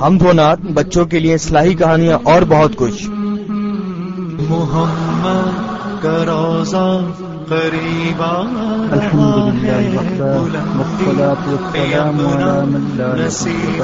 ہم دو نات بچوں کے لیے اصلاحی کہانیاں اور بہت کچھ۔ محمد کا روزہ قریب الحمد ہے وحده والصلاة والسلام على من لا نصیب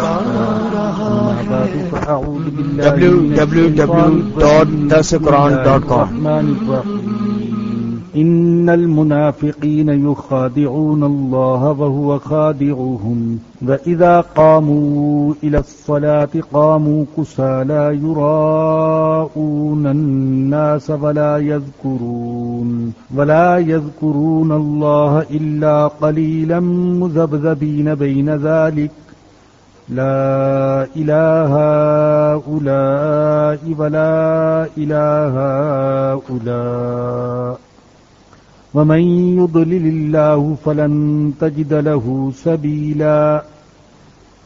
رہا المنافقين يخادعون الله وهو خادعهم وإذا قاموا إلى الصلاة قاموا كسالا يراءون الناس ولا يذكرون ولا يذكرون الله إلا قليلا مذبذبين بين ذلك لا إله هؤلاء ولا إله هؤلاء ومن يضلل الله فلن تجد له سبيلا.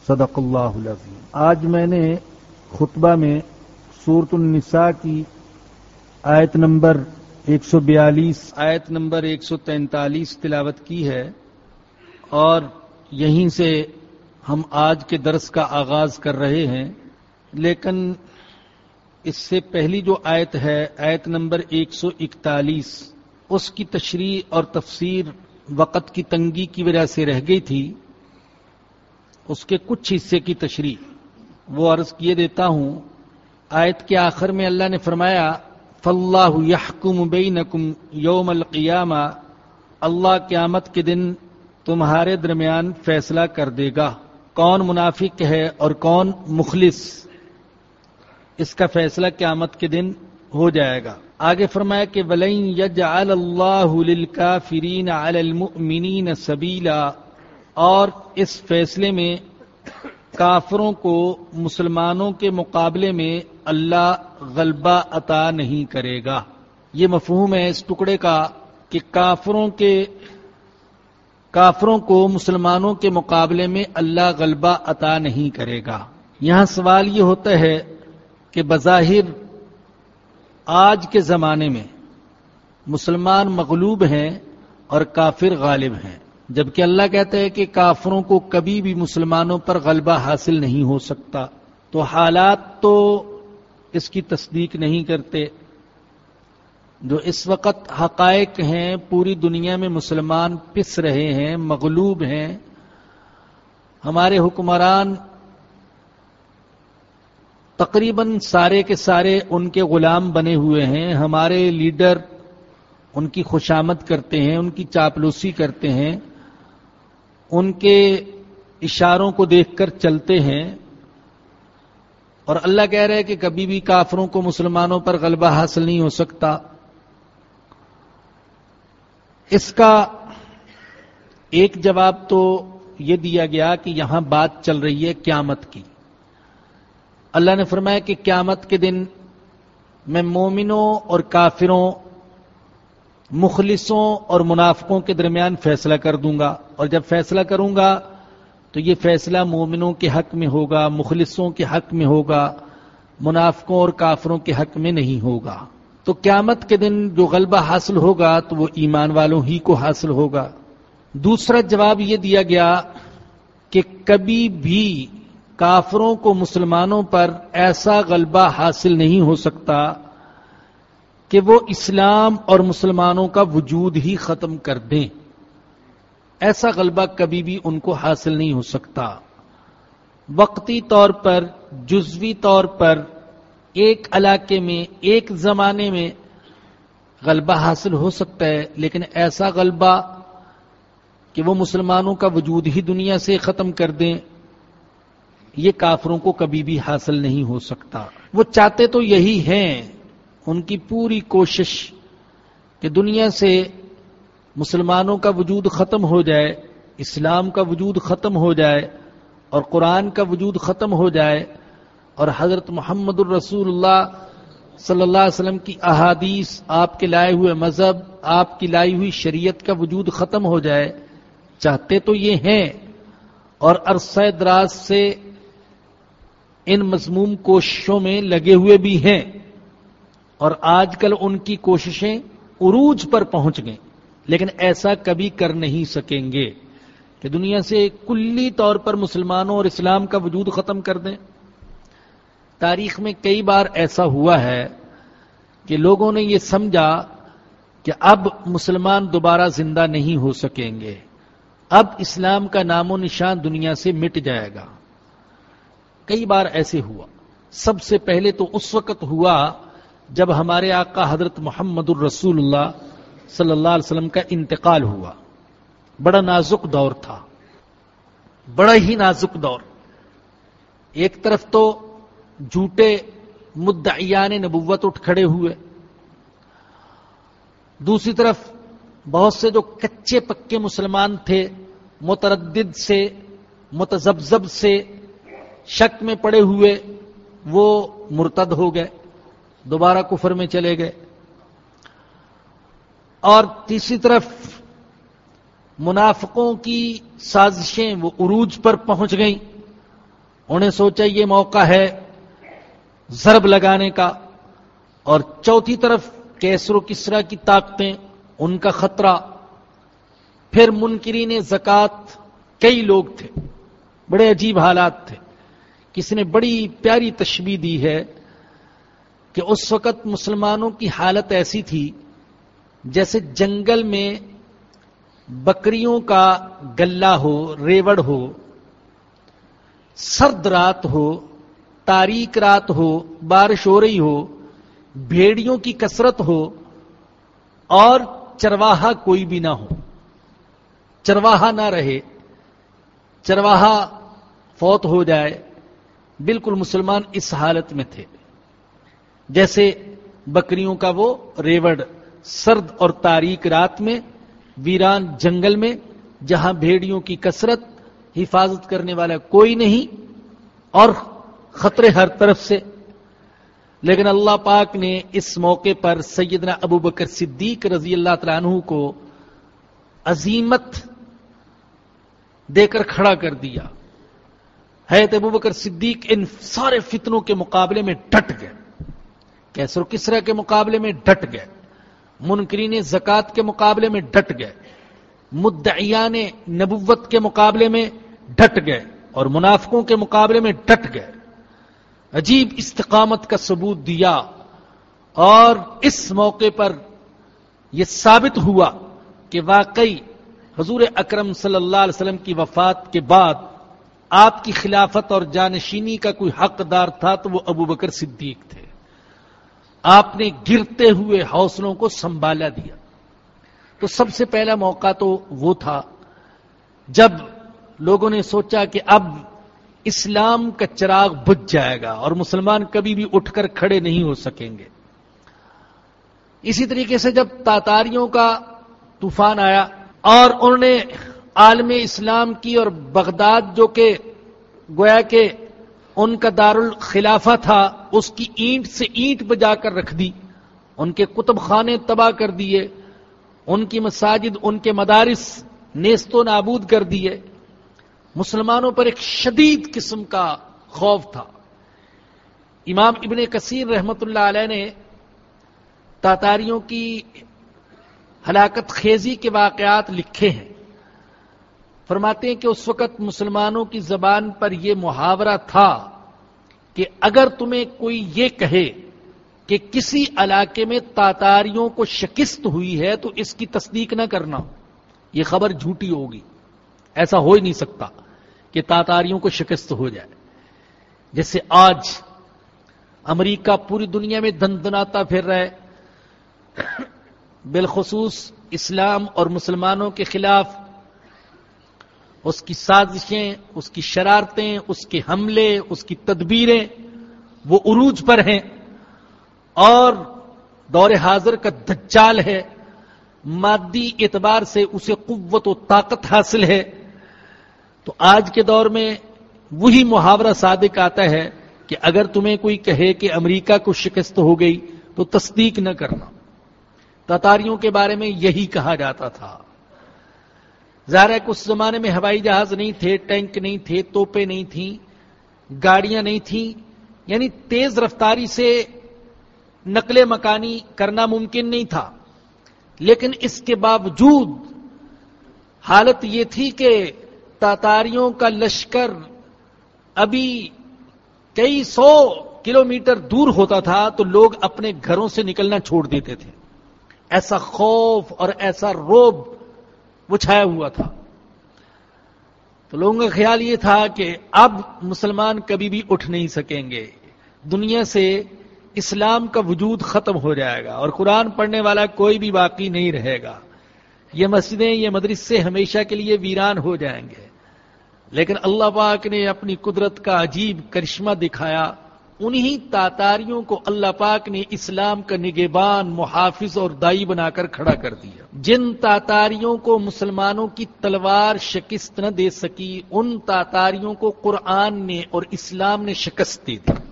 صدق الله العظيم. آج میں نے خطبہ میں سورت النساء کی آیت نمبر 142 آیت نمبر 143 تلاوت کی ہے اور یہیں سے ہم آج کے درس کا آغاز کر رہے ہیں، لیکن اس سے پہلی جو آیت ہے، آیت نمبر 141 اس کی تشریح اور تفسیر وقت کی تنگی کی وجہ سے رہ گئی تھی، اس کے کچھ حصے کی تشریح۔ وہ عرض کیے دیتا ہوں، آیت کے آخر میں اللہ نے فرمایا فلاح یحکم بینکم یوم القیامہ اللہ قیامت کے دن تمہارے درمیان فیصلہ کر دے گا۔ کون منافق ہے اور کون مخلص؟ اس کا فیصلہ قیامت کے دن ہو جائے گا۔ آگے فرمایا کہ ولین یجعل اللہ للکافرین علی المؤمنین سبیلا اور اس فیصلے میں کافروں کو مسلمانوں کے مقابلے میں اللہ غلبہ عطا نہیں کرے گا۔ یہ مفہوم ہے اس ٹکڑے کا کہ کافروں کے کافروں کو مسلمانوں کے مقابلے میں اللہ غلبہ عطا نہیں کرے گا۔ یہاں سوال یہ ہوتا ہے کہ بظاہر آج کے زمانے میں مسلمان مغلوب ہیں اور کافر غالب ہیں۔ جبکہ اللہ کہتا ہے کہ کافروں کو کبھی بھی مسلمانوں پر غلبہ حاصل نہیں ہو سکتا۔ تو حالات تو اس کی تصدیق نہیں کرتے۔ جو اس وقت حقائق ہیں، پوری دنیا میں مسلمان پس رہے ہیں، مغلوب ہیں۔ ہمارے حکمران تقریباً سارے کے سارے ان کے غلام بنے ہوئے ہیں، ہمارے لیڈر ان کی خوشامد کرتے ہیں، ان کی چاپلوسی کرتے ہیں، ان کے اشاروں کو دیکھ کر چلتے ہیں۔ اور اللہ کہہ رہے کہ کبھی بھی کافروں کو مسلمانوں پر غلبہ حاصل نہیں ہو سکتا۔ اس کا ایک جواب تو یہ دیا گیا کہ یہاں بات چل رہی ہے قیامت کی۔ اللہ نے فرمایا کہ قیامت کے دن میں مومنوں اور کافروں، مخلصوں اور منافقوں کے درمیان فیصلہ کر دوں گا۔ اور جب فیصلہ کروں گا تو یہ فیصلہ مومنوں کے حق میں ہوگا، مخلصوں کے حق میں ہوگا، منافقوں اور کافروں کے حق میں نہیں ہوگا۔ تو قیامت کے دن جو غلبہ حاصل ہوگا تو وہ ایمان والوں ہی کو حاصل ہوگا۔ دوسرا جواب یہ دیا گیا کہ کبھی بھی کافروں کو مسلمانوں پر ایسا غلبہ حاصل نہیں ہو سکتا کہ وہ اسلام اور مسلمانوں کا وجود ہی ختم کر دیں۔ ایسا غلبہ کبھی بھی ان کو حاصل نہیں ہو سکتا۔ وقتی طور پر، جزوی طور پر، ایک علاقے میں، ایک زمانے میں غلبہ حاصل ہو سکتا ہے، لیکن ایسا غلبہ کہ وہ مسلمانوں کا وجود ہی دنیا سے ختم کر دیں۔ یہ کافروں کو کبھی بھی حاصل نہیں ہو سکتا۔ وہ چاہتے تو یہی ہیں، ان کی پوری کوشش کہ دنیا سے مسلمانوں کا وجود ختم ہو جائے، اسلام کا وجود ختم ہو جائے اور قرآن کا وجود ختم ہو جائے اور حضرت محمد الرسول اللہ صلی اللہ علیہ وسلم کی احادیث، آپ کے لائے ہوئے مذہب، آپ کی لائی ہوئی شریعت کا وجود ختم ہو جائے۔ چاہتے تو یہ ہیں اور عرصہ دراز سے ان مضموم کوششوں میں لگے ہوئے بھی ہیں اور آج کل ان کی کوششیں عروج پر پہنچ گئیں، لیکن ایسا کبھی کر نہیں سکیں گے کہ دنیا سے کلی طور پر مسلمانوں اور اسلام کا وجود ختم کر دیں۔ تاریخ میں کئی بار ایسا ہوا ہے کہ لوگوں نے یہ سمجھا کہ اب مسلمان دوبارہ زندہ نہیں ہو سکیں گے، اب اسلام کا نام و نشان دنیا سے مٹ جائے گا۔ کئی بار ایسے ہوا۔ سب سے پہلے تو اس وقت ہوا جب ہمارے آقا حضرت محمد الرسول اللہ صلی اللہ علیہ وسلم کا انتقال ہوا۔ بڑا نازک دور تھا۔ بڑا ہی نازک دور۔ ایک طرف تو جھوٹے مدعیان نبوت اٹھ کھڑے ہوئے۔ دوسری طرف بہت سے جو کچے پکے مسلمان تھے، متردد سے متزبزب سے شک میں پڑے ہوئے وہ مرتد ہو گئے، دوبارہ کفر میں چلے گئے۔ اور تیسری طرف منافقوں کی سازشیں وہ عروج پر پہنچ گئیں۔ انہیں سوچا یہ موقع ہے ضرب لگانے کا۔ اور چوتھی طرف کیسر و کسرا کی طاقتیں، ان کا خطرہ۔ پھر منکرین زکات کئی لوگ تھے، بڑے عجیب حالات تھے۔ کسی نے بڑی پیاری تشبیح دی ہے کہ اس وقت مسلمانوں کی حالت ایسی تھی جیسے جنگل میں بکریوں کا گلہ ہو، ریوڑ ہو، سرد رات ہو، تاریک رات ہو، بارش ہو رہی ہو، بھیڑیوں کی کثرت ہو اور چرواہا کوئی بھی نہ ہو۔ چرواہا نہ رہے، چرواہا فوت ہو جائے بالکل مسلمان اس حالت میں تھے۔ جیسے بکریوں کا وہ ریوڑ سرد اور تاریک رات میں، ویران جنگل میں، جہاں بھیڑیوں کی کثرت حفاظت کرنے والا کوئی نہیں، اور خطرے ہر طرف سے۔ لیکن اللہ پاک نے اس موقع پر سیدنا ابو بکر صدیق رضی اللہ تعالیٰ عنہ کو عظیمت دے کر کھڑا کر دیا۔ ہے ابو بکر صدیق ان سارے فتنوں کے مقابلے میں ڈٹ گئے۔ کیسر کسرا کے مقابلے میں ڈٹ گئے۔ منکرین زکات کے مقابلے میں ڈٹ گئے۔ مدعیان نبوت کے مقابلے میں ڈٹ گئے اور منافقوں کے مقابلے میں ڈٹ گئے۔ عجیب استقامت کا ثبوت دیا اور اس موقع پر یہ ثابت ہوا کہ واقعی حضور اکرم صلی اللہ علیہ وسلم کی وفات کے بعد آپ کی خلافت اور جانشینی کا کوئی حقدار تھا تو وہ ابو بکر صدیق تھے۔ آپ نے گرتے ہوئے حوصلوں کو سنبھالا دیا۔ تو سب سے پہلا موقع تو وہ تھا جب لوگوں نے سوچا کہ اب اسلام کا چراغ بجھ جائے گا اور مسلمان کبھی بھی اٹھ کر کھڑے نہیں ہو سکیں گے۔ اسی طریقے سے جب تاتاریوں کا طوفان آیا اور انہوں نے عالم اسلام کی اور بغداد جو کہ گویا کہ ان کا دار الخلافہ تھا، اس کی اینٹ سے اینٹ بجا کر رکھ دی، ان کے کتب خانے تباہ کر دیے، ان کی مساجد، ان کے مدارس نیست و نابود کر دیے۔ مسلمانوں پر ایک شدید قسم کا خوف تھا۔ امام ابن کثیر رحمت اللہ علیہ نے تاتاریوں کی ہلاکت خیزی کے واقعات لکھے ہیں۔ فرماتے ہیں کہ اس وقت مسلمانوں کی زبان پر یہ محاورہ تھا کہ اگر تمہیں کوئی یہ کہے کہ کسی علاقے میں تاتاریوں کو شکست ہوئی ہے تو اس کی تصدیق نہ کرنا، یہ خبر جھوٹی ہوگی۔ ایسا ہو ہی نہیں سکتا کہ تاتاریوں کو شکست ہو جائے۔ جیسے آج امریکہ پوری دنیا میں دن دناتا پھر رہے بالخصوص اسلام اور مسلمانوں کے خلاف اس کی سازشیں، اس کی شرارتیں، اس کے حملے، اس کی تدبیریں وہ عروج پر ہیں۔ اور دور حاضر کا دجال ہے، مادی اعتبار سے اسے قوت و طاقت حاصل ہے۔ تو آج کے دور میں وہی محاورہ صادق آتا ہے کہ اگر تمہیں کوئی کہے کہ امریکہ کو شکست ہو گئی تو تصدیق نہ کرنا۔ تاتاریوں کے بارے میں یہی کہا جاتا تھا۔ ظاہر ہے کچھ زمانے میں ہوائی جہاز نہیں تھے، ٹینک نہیں تھے، توپے نہیں تھیں، گاڑیاں نہیں تھیں۔ یعنی تیز رفتاری سے نقل مکانی کرنا ممکن نہیں تھا۔ لیکن اس کے باوجود حالت یہ تھی کہ تاتاریوں کا لشکر ابھی کئی سو کلومیٹر دور ہوتا تھا تو لوگ اپنے گھروں سے نکلنا چھوڑ دیتے تھے۔ ایسا خوف اور ایسا روب وہ چھایا ہوا تھا۔ تو لوگوں کا خیال یہ تھا کہ اب مسلمان کبھی بھی اٹھ نہیں سکیں گے۔ دنیا سے اسلام کا وجود ختم ہو جائے گا اور قرآن پڑھنے والا کوئی بھی باقی نہیں رہے گا۔ یہ مسجدیں، یہ مدرسے ہمیشہ کے لیے ویران ہو جائیں گے۔ لیکن اللہ پاک نے اپنی قدرت کا عجیب کرشمہ دکھایا۔ انہی تاتاریوں کو اللہ پاک نے اسلام کا نگبان محافظ اور دائی بنا کر کھڑا کر دیا۔ جن تاتاریوں کو مسلمانوں کی تلوار شکست نہ دے سکی، ان تاتاریوں کو قرآن نے اور اسلام نے شکست دی۔ تھی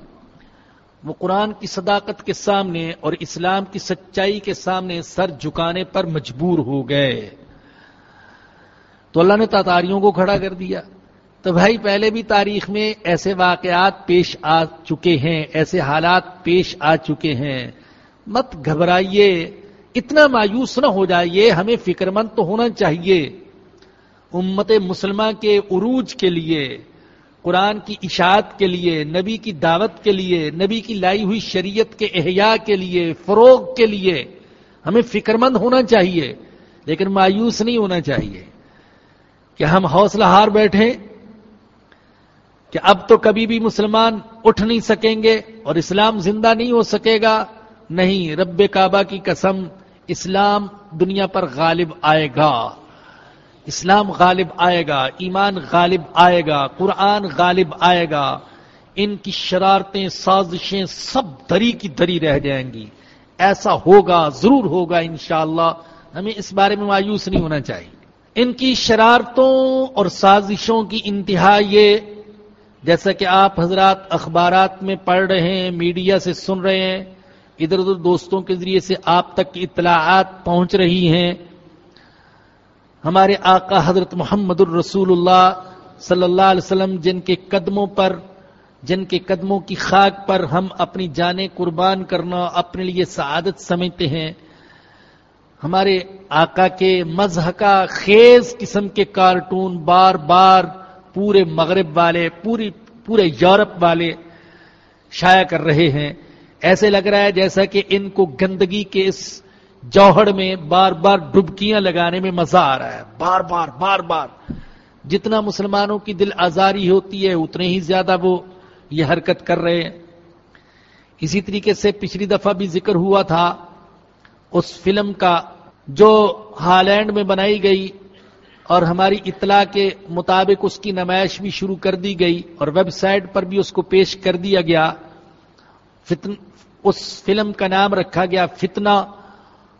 وہ قرآن کی صداقت کے سامنے اور اسلام کی سچائی کے سامنے سر جھکانے پر مجبور ہو گئے۔ تو اللہ نے تاتاریوں کو کھڑا کر دیا۔ تو بھائی پہلے بھی تاریخ میں ایسے واقعات پیش آ چکے ہیں، ایسے حالات پیش آ چکے ہیں۔ مت گھبرائیے، اتنا مایوس نہ ہو جائیے، ہمیں فکر مند تو ہونا چاہیے۔ امت مسلمہ کے عروج کے لیے، قرآن کی اشاعت کے لیے، نبی کی دعوت کے لیے، نبی کی لائی ہوئی شریعت کے احیاء کے لیے، فروغ کے لیے، ہمیں فکر مند ہونا چاہیے، لیکن مایوس نہیں ہونا چاہیے۔ کہ ہم حوصلہ ہار بیٹھیں کہ اب تو کبھی بھی مسلمان اٹھ نہیں سکیں گے اور اسلام زندہ نہیں ہو سکے گا۔ نہیں، رب کعبہ کی قسم، اسلام دنیا پر غالب آئے گا۔ اسلام غالب آئے گا، ایمان غالب آئے گا، قرآن غالب آئے گا۔ ان کی شرارتیں، سازشیں سب دری کی دری رہ جائیں گی۔ ایسا ہوگا، ضرور ہوگا انشاءاللہ۔ ہمیں اس بارے میں مایوس نہیں ہونا چاہیے۔ ان کی شرارتوں اور سازشوں کی انتہا یہ جیسا کہ آپ حضرات اخبارات میں پڑھ رہے ہیں، میڈیا سے سن رہے ہیں، ادھر ادھر دوستوں کے ذریعے سے آپ تک اطلاعات پہنچ رہی ہیں۔ ہمارے آقا حضرت محمد الرسول اللہ صلی اللہ علیہ وسلم، جن کے قدموں پر، جن کے قدموں کی خاک پر ہم اپنی جانیں قربان کرنا اپنے لیے سعادت سمجھتے ہیں۔ ہمارے آقا کے مذہقہ خیز قسم کے کارٹون بار بار پورے مغرب والے، پوری، پورے یورپ والے شائع کر رہے ہیں۔ ایسے لگ رہا ہے جیسا کہ ان کو گندگی کے اس جوہر میں بار بار ڈبکیاں لگانے میں مزہ آ رہا ہے۔ بار بار بار بار۔ جتنا مسلمانوں کی دل آزاری ہوتی ہے، اتنے ہی زیادہ وہ یہ حرکت کر رہے ہیں۔ اسی طریقے سے پچھلی دفعہ بھی ذکر ہوا تھا، اس فلم کا جو ہالینڈ میں بنائی گئی اور ہماری اطلاع کے مطابق اس کی نمائش بھی شروع کر دی گئی اور ویب سائٹ پر بھی اس کو پیش کر دیا گیا۔ فتن، اس فلم کا نام رکھا گیا فتنہ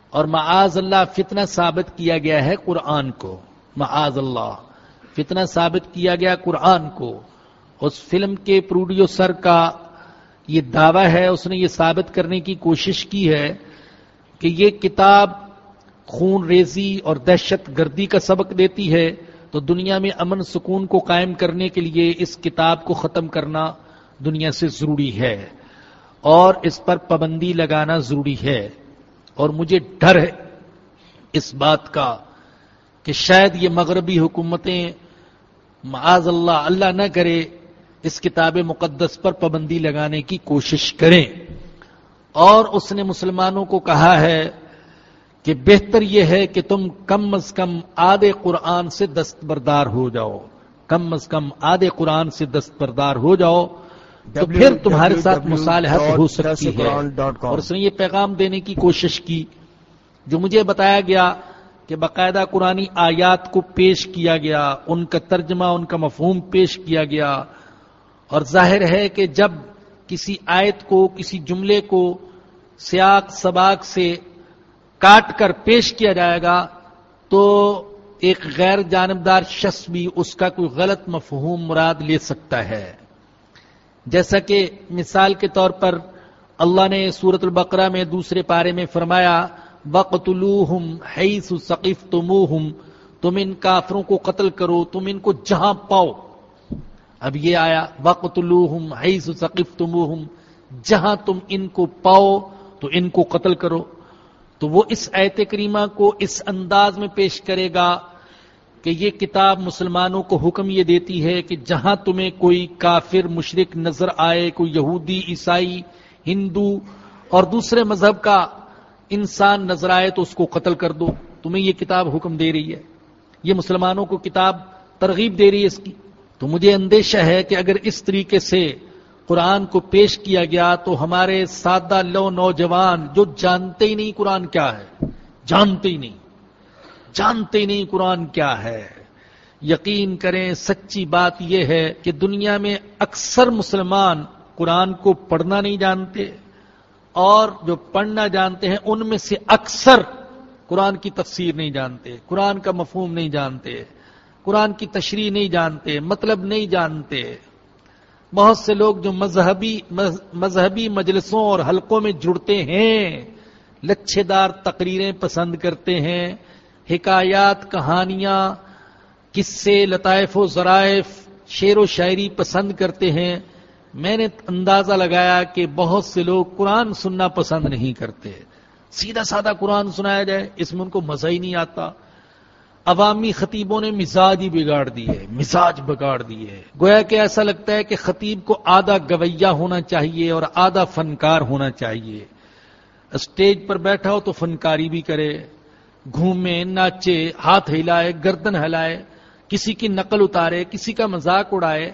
اور معاذ اللہ فتنہ ثابت کیا گیا ہے قرآن کو۔ معاذ اللہ، فتنہ ثابت کیا گیا قرآن کو۔ اس فلم کے پروڈیوسر کا یہ دعویٰ ہے، اس نے یہ ثابت کرنے کی کوشش کی ہے کہ یہ کتاب خون ریزی اور دہشت گردی کا سبق دیتی ہے، تو دنیا میں امن سکون کو قائم کرنے کے لیے اس کتاب کو ختم کرنا دنیا سے ضروری ہے اور اس پر پابندی لگانا ضروری ہے۔ اور مجھے ڈر ہے اس بات کا کہ شاید یہ مغربی حکومتیں معاذ اللہ اللہ نہ کرے اس کتاب مقدس پر پابندی لگانے کی کوشش کریں۔ اور اس نے مسلمانوں کو کہا ہے کہ بہتر یہ ہے کہ تم کم از کم آدھے قرآن سے دستبردار ہو جاؤ۔ کم از کم آدھے قرآن سے دستبردار ہو جاؤ تو پھر تمہارے ساتھ مصالحت ہو سکتی ہے۔ اور اس نے یہ پیغام دینے کی کوشش کی جو مجھے بتایا گیا کہ باقاعدہ قرآن آیات کو پیش کیا گیا ان کا ترجمہ ان کا مفہوم پیش کیا گیا۔ اور ظاہر ہے کہ جب کسی آیت کو کسی جملے کو سیاق سباق سے کاٹ کر پیش کیا جائے گا تو ایک غیر جانبدار شخص بھی اس کا کوئی غلط مفہوم مراد لے سکتا ہے۔ جیسا کہ مثال کے طور پر اللہ نے سورت البقرہ میں دوسرے پارے میں فرمایا وقت الوحم حیث ثقیف تم ان کافروں کو قتل کرو، تم ان کو جہاں پاؤ۔ اب یہ آیا وقت الوحم حیث ثقیف جہاں تم ان کو پاؤ تو ان کو قتل کرو۔ تو وہ اس ایت کریمہ کو اس انداز میں پیش کرے گا کہ یہ کتاب مسلمانوں کو حکم یہ دیتی ہے کہ جہاں تمہیں کوئی کافر مشرق نظر آئے، کوئی یہودی، عیسائی، ہندو اور دوسرے مذہب کا انسان نظر آئے تو اس کو قتل کر دو۔ تمہیں یہ کتاب حکم دے رہی ہے۔ یہ مسلمانوں کو کتاب ترغیب دے رہی ہے اس کی۔ تو مجھے اندیشہ ہے کہ اگر اس طریقے سے قرآن کو پیش کیا گیا تو ہمارے سادہ لو نوجوان جو جانتے ہی نہیں قرآن کیا ہے، جانتے ہی نہیں، جانتے ہی نہیں قرآن کیا ہے۔ یقین کریں، سچی بات یہ ہے کہ دنیا میں اکثر مسلمان قرآن کو پڑھنا نہیں جانتے اور جو پڑھنا جانتے ہیں، ان میں سے اکثر قرآن کی تفسیر نہیں جانتے، قرآن کا مفہوم نہیں جانتے، قرآن کی تشریح نہیں جانتے مطلب نہیں جانتے۔ بہت سے لوگ جو مذہبی مذہبی مجلسوں اور حلقوں میں جڑتے ہیں لچھے دار تقریریں پسند کرتے ہیں، حکایات، کہانیاں، قصے، لطائف و ذرائف، شعر و شاعری پسند کرتے ہیں۔ میں نے اندازہ لگایا کہ بہت سے لوگ قرآن سننا پسند نہیں کرتے۔ سیدھا سادہ قرآن سنایا جائے، اس میں ان کو مزہ ہی نہیں آتا۔ عوامی خطیبوں نے مزاج ہی بگاڑ دی ہے، مزاج بگاڑ دی ہے۔ گویا کہ ایسا لگتا ہے کہ خطیب کو آدھا گویا ہونا چاہیے اور آدھا فنکار ہونا چاہیے۔ اسٹیج پر بیٹھا ہو تو فنکاری بھی کرے، گھومے، ناچے، ہاتھ ہلائے، گردن ہلائے، کسی کی نقل اتارے، کسی کا مذاق اڑائے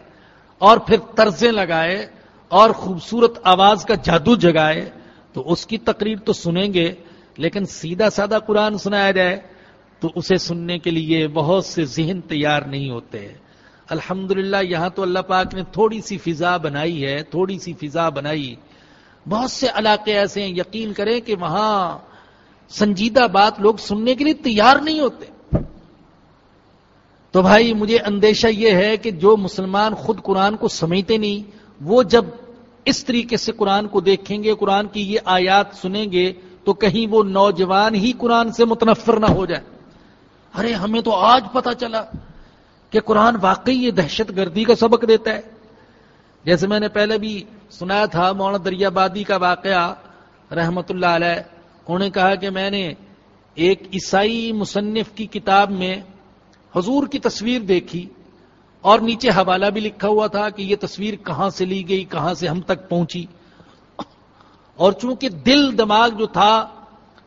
اور پھر طرزیں لگائے اور خوبصورت آواز کا جادو جگائے تو اس کی تقریر تو سنیں گے، لیکن سیدھا سادہ قرآن سنایا جائے تو اسے سننے کے لیے بہت سے ذہن تیار نہیں ہوتے۔ الحمد یہاں تو اللہ پاک نے تھوڑی سی فضا بنائی ہے، تھوڑی سی فضا بنائی۔ بہت سے علاقے ایسے ہیں، یقین کریں کہ وہاں سنجیدہ بات لوگ سننے کے لیے تیار نہیں ہوتے۔ تو بھائی، مجھے اندیشہ یہ ہے کہ جو مسلمان خود قرآن کو سمجھتے نہیں، وہ جب اس طریقے سے قرآن کو دیکھیں گے، قرآن کی یہ آیات سنیں گے، تو کہیں وہ نوجوان ہی قرآن سے متنفر نہ ہو جائے۔ ارے، ہمیں تو آج پتا چلا کہ قرآن واقعی یہ دہشت گردی کا سبق دیتا ہے۔ جیسے میں نے پہلے بھی سنایا تھا، مولانا دریا بادی کا واقعہ، رحمت اللہ علیہ، انہوں نے کہا کہ میں نے ایک عیسائی مصنف کی کتاب میں حضور کی تصویر دیکھی اور نیچے حوالہ بھی لکھا ہوا تھا کہ یہ تصویر کہاں سے لی گئی، کہاں سے ہم تک پہنچی۔ اور چونکہ دل، دماغ جو تھا،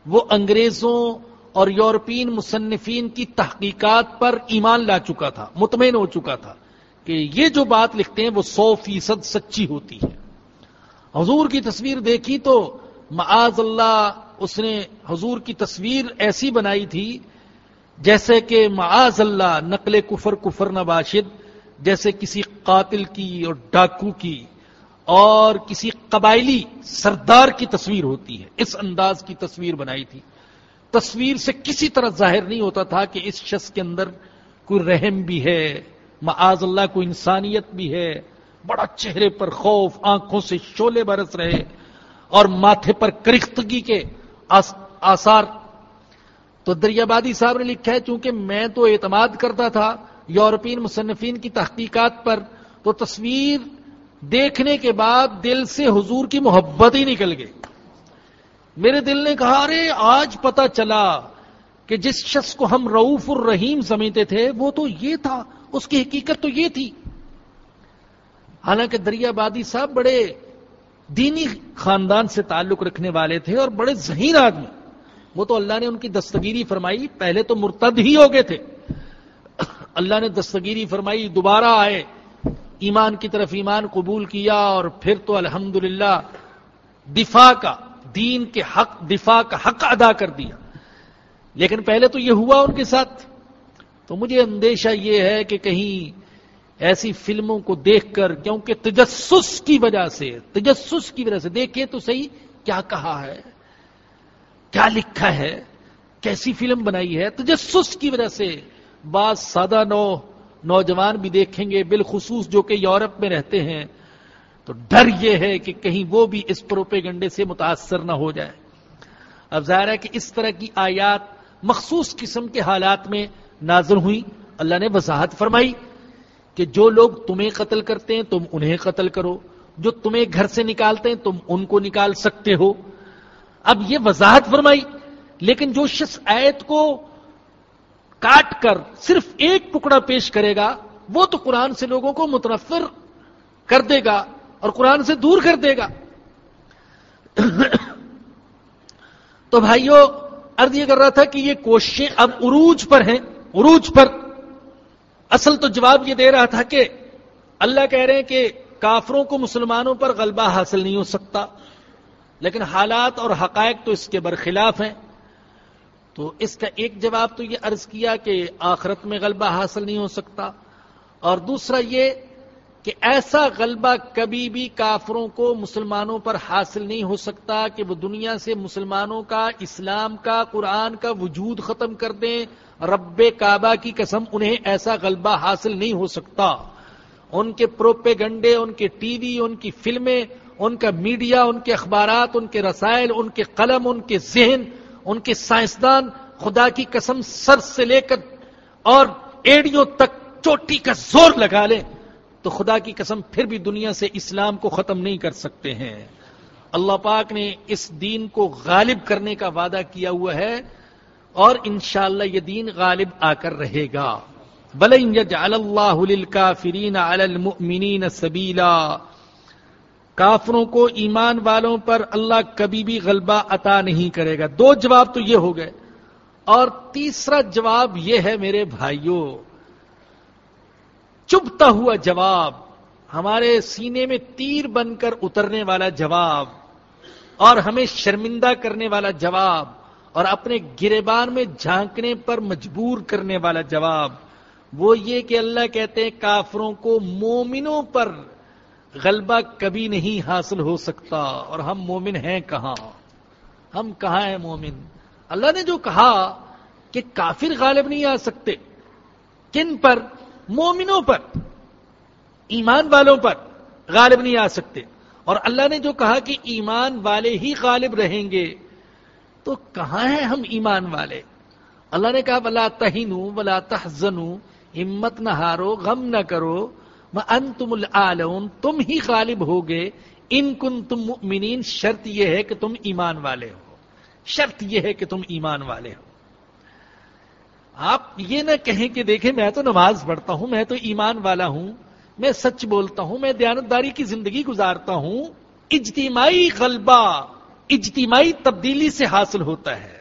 وہ انگریزوں اور یورپین مصنفین کی تحقیقات پر ایمان لا چکا تھا، مطمئن ہو چکا تھا کہ یہ جو بات لکھتے ہیں وہ سو فیصد سچی ہوتی ہے۔ حضور کی تصویر دیکھی تو معاذ اللہ اس نے حضور کی تصویر ایسی بنائی تھی جیسے کہ معاذ اللہ نقل کفر کفر نباشد، جیسے کسی قاتل کی اور ڈاکو کی اور کسی قبائلی سردار کی تصویر ہوتی ہے۔ اس انداز کی تصویر بنائی تھی۔ تصویر سے کسی طرح ظاہر نہیں ہوتا تھا کہ اس شخص کے اندر کوئی رحم بھی ہے، معاذ اللہ کو انسانیت بھی ہے۔ بڑا چہرے پر خوف، آنکھوں سے شولے برس رہے اور ماتھے پر کرختگی کے آثار۔ تو دریابادی صاحب نے لکھا ہے، چونکہ میں تو اعتماد کرتا تھا یورپین مصنفین کی تحقیقات پر، تو تصویر دیکھنے کے بعد دل سے حضور کی محبت ہی نکل گئی۔ میرے دل نے کہا، ارے، آج پتا چلا کہ جس شخص کو ہم رعوف الرحیم سمجھتے تھے، وہ تو یہ تھا، اس کی حقیقت تو یہ تھی۔ حالانکہ دریا بادی صاحب بڑے دینی خاندان سے تعلق رکھنے والے تھے اور بڑے ذہین آدمی۔ وہ تو اللہ نے ان کی دستگیری فرمائی، پہلے تو مرتد ہی ہو گئے تھے۔ اللہ نے دستگیری فرمائی، دوبارہ آئے۔ ایمان کی طرف ایمان قبول کیا اور پھر تو الحمد دفاع کا۔ دین کے حق، دفاع کا حق ادا کر دیا۔ لیکن پہلے تو یہ ہوا ان کے ساتھ۔ تو مجھے اندیشہ یہ ہے کہ کہیں ایسی فلموں کو دیکھ کر، کیونکہ تجسس کی وجہ سے، تجسس کی وجہ سے دیکھے تو صحیح کیا کہا ہے؟ کیا لکھا ہے؟ کیسی فلم بنائی ہے؟ تجسس کی وجہ سے۔ بعض سادہ نو، نوجوان بھی دیکھیں گے بالخصوص جو کہ یورپ میں رہتے ہیں۔ تو ڈر یہ ہے کہ کہیں وہ بھی اس پروپے گنڈے سے متاثر نہ ہو جائے۔ اب ظاہر ہے کہ اس طرح کی آیات مخصوص قسم کے حالات میں نازل ہوئی اللہ نے وضاحت فرمائی کہ جو لوگ تمہیں قتل کرتے ہیں تم انہیں قتل کرو۔ جو تمہیں گھر سے نکالتے ہیں تم ان کو نکال سکتے ہو۔ اب یہ وضاحت فرمائی، لیکن جو شخص آیت کو کاٹ کر صرف ایک ٹکڑا پیش کرے گا، وہ تو قرآن سے لوگوں کو متنفر کر دے گا۔ اور قرآن سے دور کر دے گا۔ تو بھائیوں ارد یہ کر رہا تھا کہ یہ کوششیں اب عروج پر ہیں، عروج پر۔ اصل تو جواب یہ دے رہا تھا کہ اللہ کہہ رہے ہیں کہ کافروں کو مسلمانوں پر غلبہ حاصل نہیں ہو سکتا، لیکن حالات اور حقائق تو اس کے برخلاف ہیں۔ تو اس کا ایک جواب تو یہ عرض کیا کہ آخرت میں غلبہ حاصل نہیں ہو سکتا۔ اور دوسرا یہ کہ ایسا غلبہ کبھی بھی کافروں کو مسلمانوں پر حاصل نہیں ہو سکتا کہ وہ دنیا سے مسلمانوں کا، اسلام کا، قرآن کا وجود ختم کر دیں، رب کعبہ کی قسم انہیں ایسا غلبہ حاصل نہیں ہو سکتا۔ ان کے پروپے گنڈے ان کے ٹی وی، ان کی فلمیں، ان کا میڈیا، ان کے اخبارات، ان کے رسائل، ان کے قلم، ان کے ذہن، ان کے سائنسدان خدا کی قسم سر سے لے کر اور ایڑیوں تک چوٹی کا زور لگا لیں۔ تو خدا کی قسم پھر بھی دنیا سے اسلام کو ختم نہیں کر سکتے ہیں۔ اللہ پاک نے اس دین کو غالب کرنے کا وعدہ کیا ہوا ہے اور انشاءاللہ یہ دین غالب آ کر رہے گا۔ سبیلا۔ کافروں کو ایمان والوں پر اللہ کبھی بھی غلبہ عطا نہیں کرے گا۔ دو جواب تو یہ ہو گئے۔ اور تیسرا جواب یہ ہے میرے بھائیوں چبتا ہوا جواب، ہمارے سینے میں تیر بن کر اترنے والا جواب، اور ہمیں شرمندہ کرنے والا جواب، اور اپنے گریبان میں جھانکنے پر مجبور کرنے والا جواب۔ وہ یہ کہ اللہ کہتے ہیں، کافروں کو مومنوں پر غلبہ کبھی نہیں حاصل ہو سکتا۔ اور ہم مومن ہیں کہاں؟ ہم کہاں ہیں مومن؟ اللہ نے جو کہا کہ کافر غالب نہیں آ سکتے۔ کن پر؟ مومنوں پر، ایمان والوں پر غالب نہیں آ سکتے۔ اور اللہ نے جو کہا کہ ایمان والے ہی غالب رہیں گے، تو کہاں ہیں ہم ایمان والے؟ اللہ نے کہا بلا تہین بلا تحزن ہمت نہ ہارو، غم نہ کرو۔ ان تم العالم تم ہی غالب ہوگے۔ ان کن تم مؤمنین شرط یہ ہے کہ تم ایمان والے ہو۔ شرط یہ ہے کہ تم ایمان والے ہو۔ آپ یہ نہ کہیں کہ دیکھیں میں تو نماز پڑھتا ہوں، میں تو ایمان والا ہوں، میں سچ بولتا ہوں، میں دیانتداری کی زندگی گزارتا ہوں، اجتماعی غلبہ، اجتماعی تبدیلی سے حاصل ہوتا ہے۔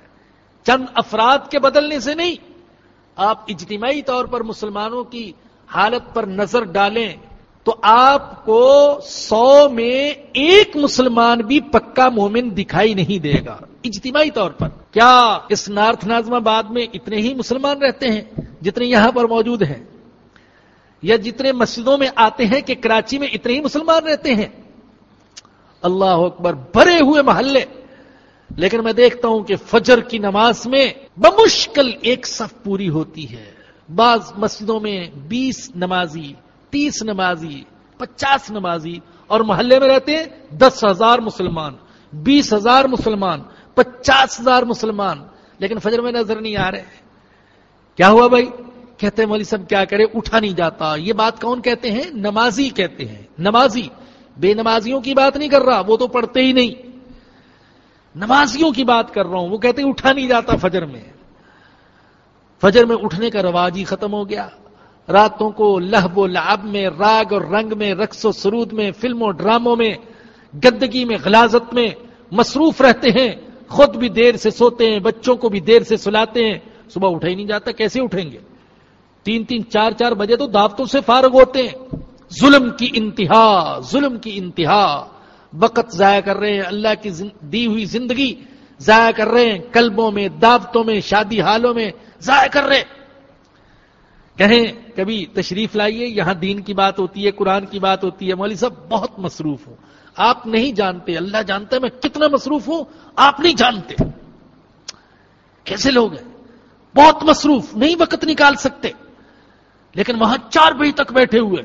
چند افراد کے بدلنے سے نہیں، آپ اجتماعی طور پر مسلمانوں کی حالت پر نظر ڈالیں تو آپ کو سو میں ایک مسلمان بھی پکا مومن دکھائی نہیں دے گا۔ اجتماعی طور پر۔ کیا اس نارتھ نازم آباد میں اتنے ہی مسلمان رہتے ہیں جتنے یہاں پر موجود ہیں؟ یا جتنے مسجدوں میں آتے ہیں کہ کراچی میں اتنے ہی مسلمان رہتے ہیں؟ اللہ اکبر، بھرے ہوئے محلے۔ لیکن میں دیکھتا ہوں کہ فجر کی نماز میں بمشکل ایک صف پوری ہوتی ہے۔ بعض مسجدوں میں بیس نمازی تیس نمازی، پچاس نمازی اور محلے میں رہتے ہیں دس ہزار مسلمان، بیس ہزار مسلمان، پچاس ہزار مسلمان۔ لیکن فجر میں نظر نہیں آ رہے۔ کیا ہوا بھائی؟ کہتے ہیں مولوی صاحب، کیا کرے؟ اٹھا نہیں جاتا۔ یہ بات کون کہتے ہیں؟ نمازی کہتے ہیں۔ نمازی۔ بے نمازیوں کی بات نہیں کر رہا، وہ تو پڑھتے ہی نہیں۔ نمازیوں کی بات کر رہا ہوں، وہ کہتے ہیں اٹھا نہیں جاتا فجر میں۔ فجر میں اٹھنے کا رواج ہی ختم ہو گیا۔ راتوں کو لہب و لعب میں، راگ اور رنگ میں، رقص و سرود میں فلموں ڈراموں میں، گندگی میں، غلازت میں مصروف رہتے ہیں، خود بھی دیر سے سوتے ہیں، بچوں کو بھی دیر سے سلاتے ہیں۔ صبح اٹھا ہی نہیں جاتا، کیسے اٹھیں گے؟ تین تین چار چار بجے تو دعوتوں سے فارغ ہوتے ہیں۔ ظلم کی انتہا، ظلم کی انتہا۔ وقت ضائع کر رہے ہیں، اللہ کی دی ہوئی زندگی ضائع کر رہے ہیں۔ کلبوں میں، دعوتوں میں، شادی حالوں میں ضائع کر رہے ہیں۔ کہیں کبھی تشریف لائیے، یہاں دین کی بات ہوتی ہے، قرآن کی بات ہوتی ہے، مولوی صاحب بہت مصروف ہوں۔ آپ نہیں جانتے، اللہ جانتا ہے میں کتنا مصروف ہوں، آپ نہیں جانتے۔ کیسے لوگ ہیں؟ بہت مصروف، نہیں وقت نکال سکتے۔ لیکن وہاں چار بجے تک بیٹھے ہوئے۔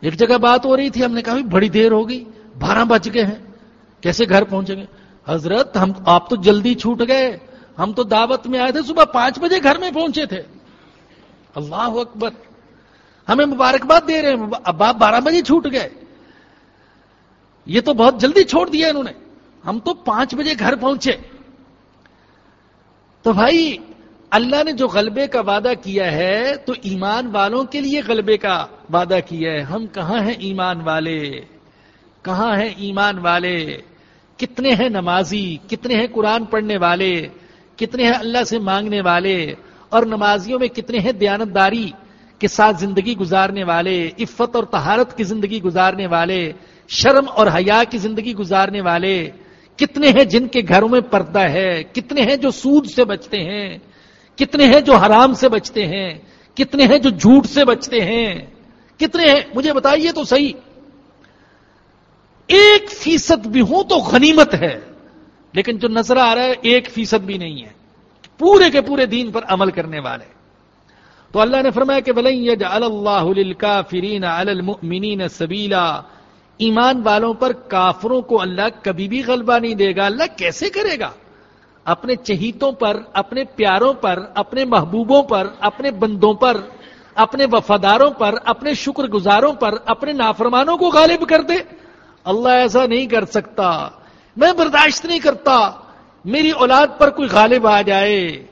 ایک جگہ بات ہو رہی تھی، ہم نے کہا بڑی دیر ہوگی، بارہ بج گئے ہیں۔ کیسے گھر پہنچیں گے؟ حضرت، ہم، آپ تو جلدی چھوٹ گئے۔ ہم تو دعوت میں آئے تھے، صبح پانچ بجے گھر میں پہنچے تھے۔ اللہ اکبر۔ ہمیں مبارکباد دے رہے ہیں۔ اب آپ بارہ بجے چھوٹ گئے۔ یہ تو بہت جلدی چھوڑ دیا انہوں نے۔ ہم تو پانچ بجے گھر پہنچے۔ تو بھائی، اللہ نے جو غلبے کا وعدہ کیا ہے، تو ایمان والوں کے لیے غلبے کا وعدہ کیا ہے۔ ہم کہاں ہیں ایمان والے؟ کہاں ہیں ایمان والے؟ کتنے ہیں نمازی؟ کتنے ہیں قرآن پڑھنے والے؟ کتنے ہیں اللہ سے مانگنے والے؟ اور نمازیوں میں کتنے ہیں دیانتداری کے ساتھ زندگی گزارنے والے، عفت اور تہارت کی زندگی گزارنے والے، شرم اور حیا کی زندگی گزارنے والے، کتنے ہیں جن کے گھروں میں پردہ ہے، کتنے ہیں جو سود سے بچتے ہیں، کتنے ہیں جو حرام سے بچتے ہیں، کتنے ہیں جو جھوٹ سے بچتے ہیں، کتنے ہیں، مجھے بتائیے تو صحیح۔ ایک فیصد بھی ہوں تو غنیمت ہے، لیکن جو نظر آ رہا ہے ایک فیصد بھی نہیں ہے۔ پورے کے پورے دین پر عمل کرنے والے۔ تو اللہ نے فرمایا کہ اللہ فرین المؤمنین سبیلا۔ ایمان والوں پر کافروں کو اللہ کبھی بھی غلبہ نہیں دے گا، اللہ کیسے کرے گا؟ اپنے چہیتوں پر، اپنے پیاروں پر، اپنے محبوبوں پر، اپنے بندوں پر، اپنے وفاداروں پر، اپنے شکر گزاروں پر، اپنے نافرمانوں کو غالب کر دے۔ اللہ ایسا نہیں کر سکتا، میں برداشت نہیں کرتا۔ میری اولاد پر کوئی غالب آ جائے،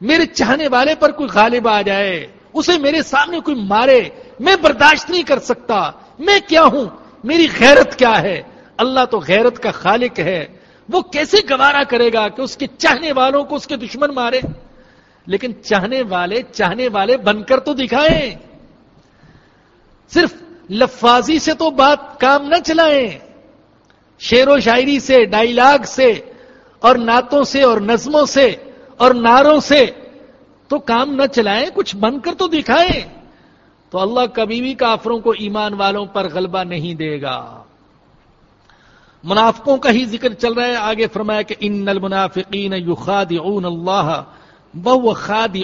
میرے چاہنے والے پر کوئی غالب آ جائے، اسے میرے سامنے کوئی مارے، میں برداشت نہیں کر سکتا، میں کیا ہوں؟ میری غیرت کیا ہے؟ اللہ تو غیرت کا خالق ہے۔ وہ کیسے گوارا کرے گا کہ اس کے چاہنے والوں کو اس کے دشمن مارے؟ لیکن چاہنے والے چاہنے والے بن کر تو دکھائیں۔ صرف لفاظی سے تو بات کام نہ چلائیں۔ شعر و شاعری سے ڈائلاگ سے اور نعتوں سے اور نظموں سے اور ناروں سے تو کام نہ چلائیں، کچھ بن کر تو دکھائیں۔ تو اللہ کبھی بھی کافروں کو ایمان والوں پر غلبہ نہیں دے گا۔ منافقوں کا ہی ذکر چل رہا ہے۔ آگے فرمایا کہ ان المنافقین یخادعون اللہ بہو خاد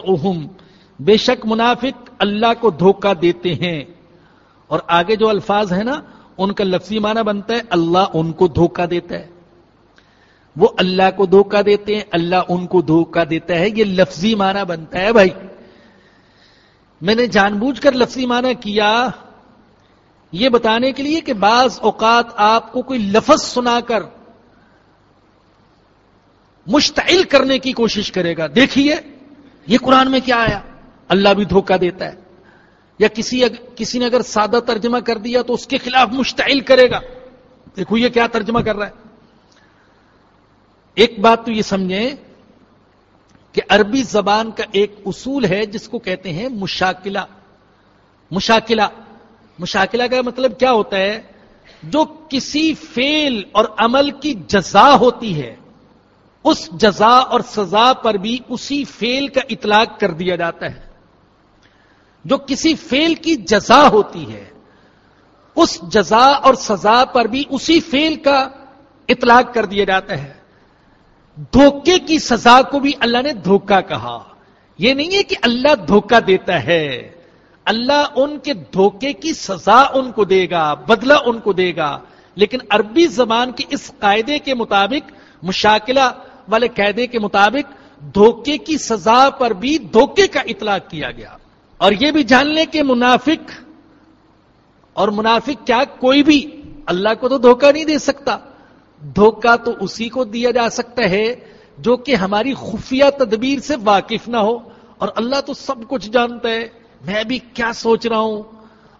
بے شک منافق اللہ کو دھوکہ دیتے ہیں۔ اور آگے جو الفاظ ہیں نا، ان کا لفظی معنی بنتا ہے، اللہ ان کو دھوکہ دیتا ہے۔ وہ اللہ کو دھوکہ دیتے ہیں، اللہ ان کو دھوکہ دیتا ہے۔ یہ لفظی معنی بنتا ہے بھائی۔ میں نے جان بوجھ کر لفظی معنی کیا۔ یہ بتانے کے لیے کہ بعض اوقات آپ کو کوئی لفظ سنا کر مشتعل کرنے کی کوشش کرے گا۔ دیکھیے، یہ قرآن میں کیا آیا؟ اللہ بھی دھوکہ دیتا ہے۔ یا کسی کسی نے اگر سادہ ترجمہ کر دیا تو اس کے خلاف مشتعل کرے گا۔ دیکھو یہ کیا ترجمہ کر رہا ہے۔ ایک بات تو یہ سمجھیں کہ عربی زبان کا ایک اصول ہے جس کو کہتے ہیں مشاکلہ۔ مشاکلہ۔ مشاکلہ کا مطلب کیا ہوتا ہے؟ جو کسی فیل اور عمل کی جزا ہوتی ہے، اس جزا اور سزا پر بھی اسی فیل کا اطلاق کر دیا جاتا ہے۔ جو کسی فیل کی جزا ہوتی ہے، اس جزا اور سزا پر بھی اسی فیل کا اطلاق کر دیا جاتا ہے۔ دھوکے کی سزا کو بھی اللہ نے دھوکا کہا۔ یہ نہیں ہے کہ اللہ دھوکا دیتا ہے۔ اللہ ان کے دھوکے کی سزا ان کو دے گا، بدلہ ان کو دے گا۔ لیکن عربی زبان کے اس قاعدے کے مطابق، مشاکلہ والے قاعدے کے مطابق، دھوکے کی سزا پر بھی دھوکے کا اطلاق کیا گیا۔ اور یہ بھی جان لیں کہ منافق، اور منافق کیا، کوئی بھی اللہ کو تو دھوکہ نہیں دے سکتا۔ دھوکہ تو اسی کو دیا جا سکتا ہے جو کہ ہماری خفیہ تدبیر سے واقف نہ ہو۔ اور اللہ تو سب کچھ جانتا ہے۔ میں بھی کیا سوچ رہا ہوں؟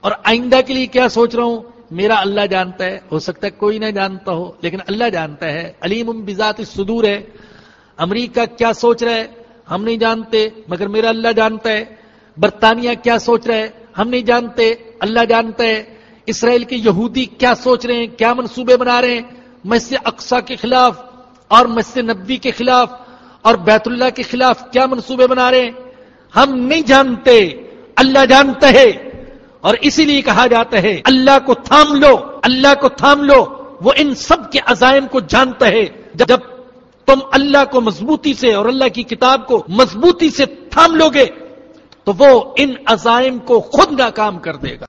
اور آئندہ کے لیے کیا سوچ رہا ہوں؟ میرا اللہ جانتا ہے۔ ہو سکتا ہے کوئی نہ جانتا ہو، لیکن اللہ جانتا ہے۔ علیم بذات صدور ہے۔ امریکہ کیا سوچ رہا ہے؟ ہم نہیں جانتے، مگر میرا اللہ جانتا ہے۔ برطانیہ کیا سوچ رہا ہے؟ ہم نہیں جانتے، اللہ جانتا ہے۔ اسرائیل کے یہودی کیا سوچ رہے ہیں؟ کیا منصوبے بنا رہے ہیں؟ مسجد اقسا کے خلاف اور مسجد نبی کے خلاف اور بیت اللہ کے خلاف کیا منصوبے بنا رہے ہیں؟ ہم نہیں جانتے، اللہ جانتا ہے اور اسی لیے کہا جاتا ہے، اللہ کو تھام لو، اللہ کو تھام لو، وہ ان سب کے عزائم کو جانتا ہے۔ جب تم اللہ کو مضبوطی سے اور اللہ کی کتاب کو مضبوطی سے تھام لو گے تو وہ ان عزائم کو خود ناکام کر دے گا۔